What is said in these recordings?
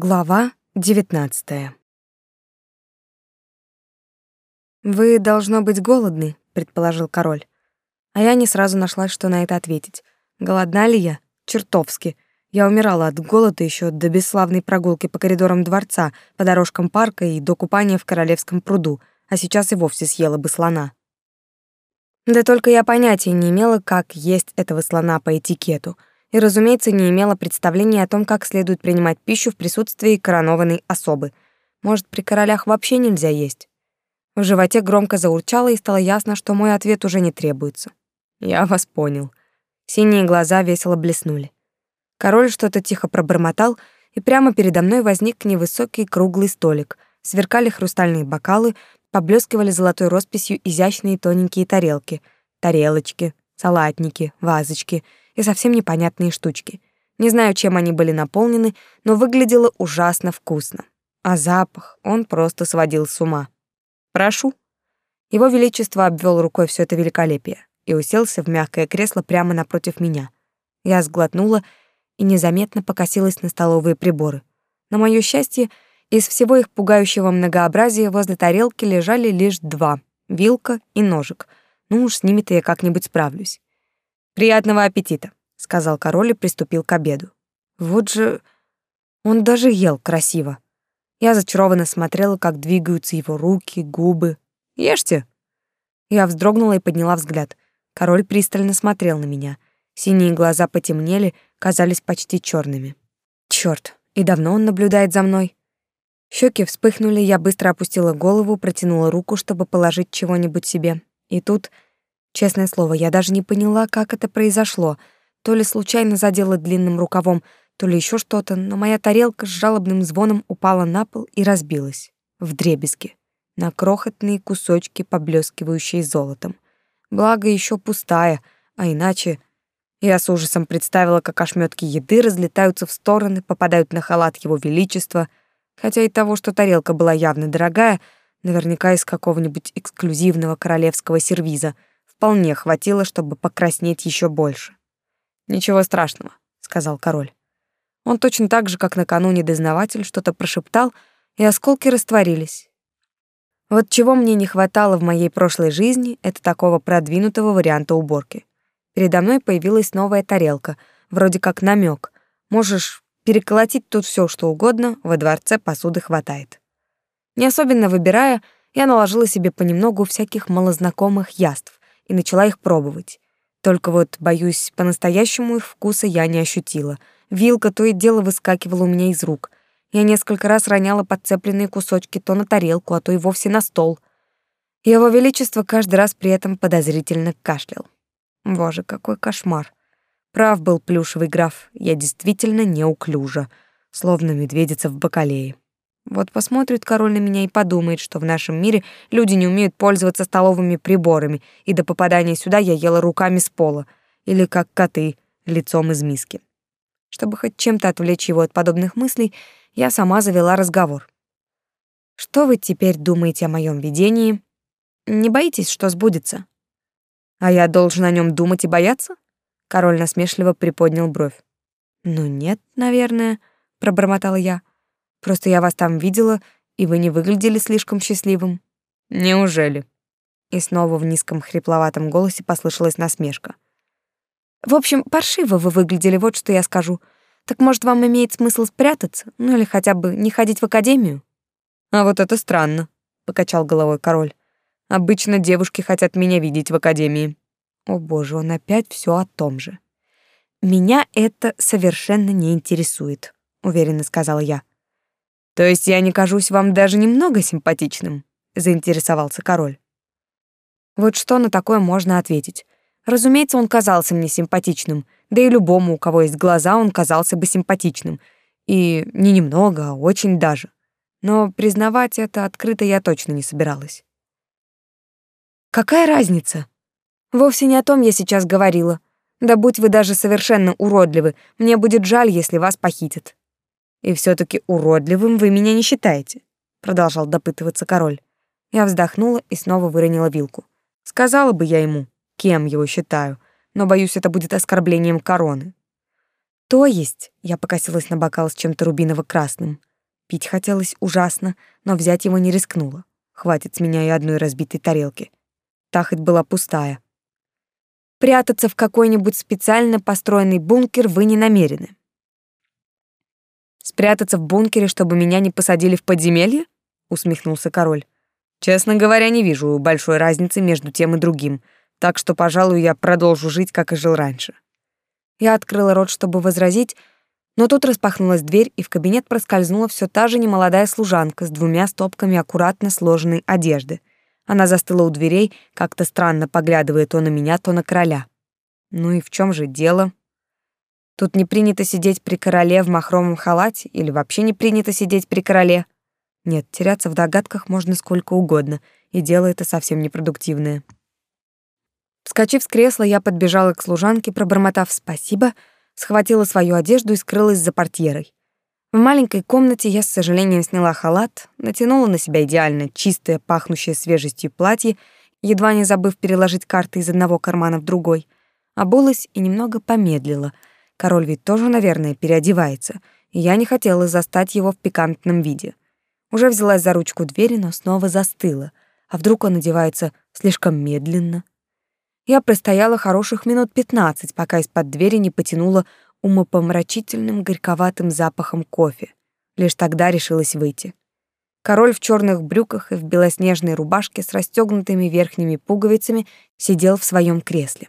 Глава девятнадцатая. Вы должно быть голодны, предположил король. А я не сразу нашла, что на это ответить. Голодна ли я? Чертовски. Я умирала от голода еще до бесславной прогулки по коридорам дворца, по дорожкам парка и до купания в королевском пруду, а сейчас и вовсе съела бы слона. Да только я понятия не имела, как есть этого слона по этикету — и, разумеется, не имела представления о том, как следует принимать пищу в присутствии коронованной особы. Может, при королях вообще нельзя есть? В животе громко заурчало, и стало ясно, что мой ответ уже не требуется. Я вас понял. Синие глаза весело блеснули. Король что-то тихо пробормотал, и прямо передо мной возник невысокий круглый столик. Сверкали хрустальные бокалы, поблескивали золотой росписью изящные тоненькие тарелки, тарелочки, салатники, вазочки — и совсем непонятные штучки. Не знаю, чем они были наполнены, но выглядело ужасно вкусно. А запах, он просто сводил с ума. «Прошу». Его Величество обвел рукой все это великолепие и уселся в мягкое кресло прямо напротив меня. Я сглотнула и незаметно покосилась на столовые приборы. На моё счастье, из всего их пугающего многообразия возле тарелки лежали лишь два — вилка и ножик. Ну уж с ними-то я как-нибудь справлюсь. Приятного аппетита, сказал король и приступил к обеду. Вот же он даже ел красиво. Я зачарованно смотрела, как двигаются его руки, губы. Ешьте. Я вздрогнула и подняла взгляд. Король пристально смотрел на меня. Синие глаза потемнели, казались почти черными. Черт, и давно он наблюдает за мной. Щеки вспыхнули, я быстро опустила голову, протянула руку, чтобы положить чего-нибудь себе. И тут Честное слово, я даже не поняла, как это произошло. То ли случайно задела длинным рукавом, то ли еще что-то, но моя тарелка с жалобным звоном упала на пол и разбилась. в дребезги На крохотные кусочки, поблескивающие золотом. Благо еще пустая, а иначе... Я с ужасом представила, как ошметки еды разлетаются в стороны, попадают на халат его величества, хотя и того, что тарелка была явно дорогая, наверняка из какого-нибудь эксклюзивного королевского сервиза — вполне хватило, чтобы покраснеть еще больше. «Ничего страшного», — сказал король. Он точно так же, как накануне дознаватель, что-то прошептал, и осколки растворились. Вот чего мне не хватало в моей прошлой жизни, это такого продвинутого варианта уборки. Передо мной появилась новая тарелка, вроде как намек. Можешь переколотить тут все, что угодно, во дворце посуды хватает. Не особенно выбирая, я наложила себе понемногу всяких малознакомых яств и начала их пробовать. Только вот, боюсь, по-настоящему их вкуса я не ощутила. Вилка то и дело выскакивала у меня из рук. Я несколько раз роняла подцепленные кусочки то на тарелку, а то и вовсе на стол. Его Величество каждый раз при этом подозрительно кашлял. Боже, какой кошмар. Прав был плюшевый граф, я действительно неуклюжа, словно медведица в бакалее. Вот посмотрит король на меня и подумает, что в нашем мире люди не умеют пользоваться столовыми приборами, и до попадания сюда я ела руками с пола, или как коты, лицом из миски. Чтобы хоть чем-то отвлечь его от подобных мыслей, я сама завела разговор. Что вы теперь думаете о моем видении? Не боитесь, что сбудется? А я должен о нем думать и бояться? Король насмешливо приподнял бровь. Ну нет, наверное, пробормотала я. Просто я вас там видела, и вы не выглядели слишком счастливым. Неужели? И снова в низком хрипловатом голосе послышалась насмешка. В общем, паршиво вы выглядели, вот что я скажу. Так может, вам имеет смысл спрятаться, ну или хотя бы не ходить в академию? А вот это странно, покачал головой король. Обычно девушки хотят меня видеть в академии. О, боже, он опять все о том же. Меня это совершенно не интересует, уверенно сказала я. То есть я не кажусь вам даже немного симпатичным? заинтересовался король. Вот что на такое можно ответить? Разумеется, он казался мне симпатичным, да и любому, у кого есть глаза, он казался бы симпатичным. И не немного, а очень даже. Но признавать это открыто я точно не собиралась. Какая разница? Вовсе не о том я сейчас говорила. Да будь вы даже совершенно уродливы, мне будет жаль, если вас похитят. И все таки уродливым вы меня не считаете, продолжал допытываться король. Я вздохнула и снова выронила вилку. Сказала бы я ему, кем его считаю, но боюсь, это будет оскорблением короны. То есть, я покосилась на бокал с чем-то рубиново-красным. Пить хотелось ужасно, но взять его не рискнула. Хватит с меня и одной разбитой тарелки. Та хоть была пустая. Прятаться в какой-нибудь специально построенный бункер вы не намерены. Спрятаться в бункере, чтобы меня не посадили в подземелье? усмехнулся король. Честно говоря, не вижу большой разницы между тем и другим, так что, пожалуй, я продолжу жить, как и жил раньше. Я открыла рот, чтобы возразить, но тут распахнулась дверь, и в кабинет проскользнула все та же немолодая служанка с двумя стопками аккуратно сложенной одежды. Она застыла у дверей, как-то странно поглядывая то на меня, то на короля. Ну и в чем же дело? Тут не принято сидеть при короле в махровом халате или вообще не принято сидеть при короле. Нет, теряться в догадках можно сколько угодно, и дело это совсем непродуктивное. Вскочив с кресла, я подбежала к служанке, пробормотав «спасибо», схватила свою одежду и скрылась за портьерой. В маленькой комнате я с сожалением сняла халат, натянула на себя идеально чистое, пахнущее свежестью платье, едва не забыв переложить карты из одного кармана в другой, обулась и немного помедлила — Король ведь тоже, наверное, переодевается, и я не хотела застать его в пикантном виде. Уже взялась за ручку двери, но снова застыла. А вдруг он одевается слишком медленно? Я простояла хороших минут пятнадцать, пока из-под двери не потянуло умопомрачительным горьковатым запахом кофе. Лишь тогда решилась выйти. Король в черных брюках и в белоснежной рубашке с расстегнутыми верхними пуговицами сидел в своем кресле.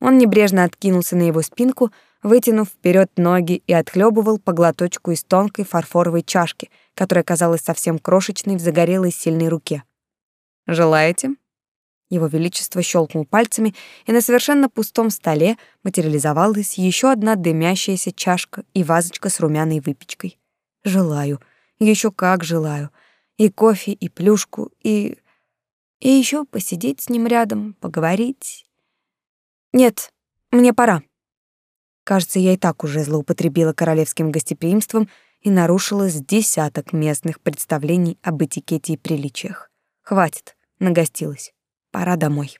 Он небрежно откинулся на его спинку, вытянув вперед ноги и отхлебывал по глоточку из тонкой фарфоровой чашки, которая казалась совсем крошечной в загорелой сильной руке. «Желаете?» Его Величество щелкнул пальцами, и на совершенно пустом столе материализовалась еще одна дымящаяся чашка и вазочка с румяной выпечкой. «Желаю, еще как желаю. И кофе, и плюшку, и... И еще посидеть с ним рядом, поговорить. Нет, мне пора». Кажется, я и так уже злоупотребила королевским гостеприимством и нарушила с десяток местных представлений об этикете и приличиях. Хватит, нагостилась. Пора домой.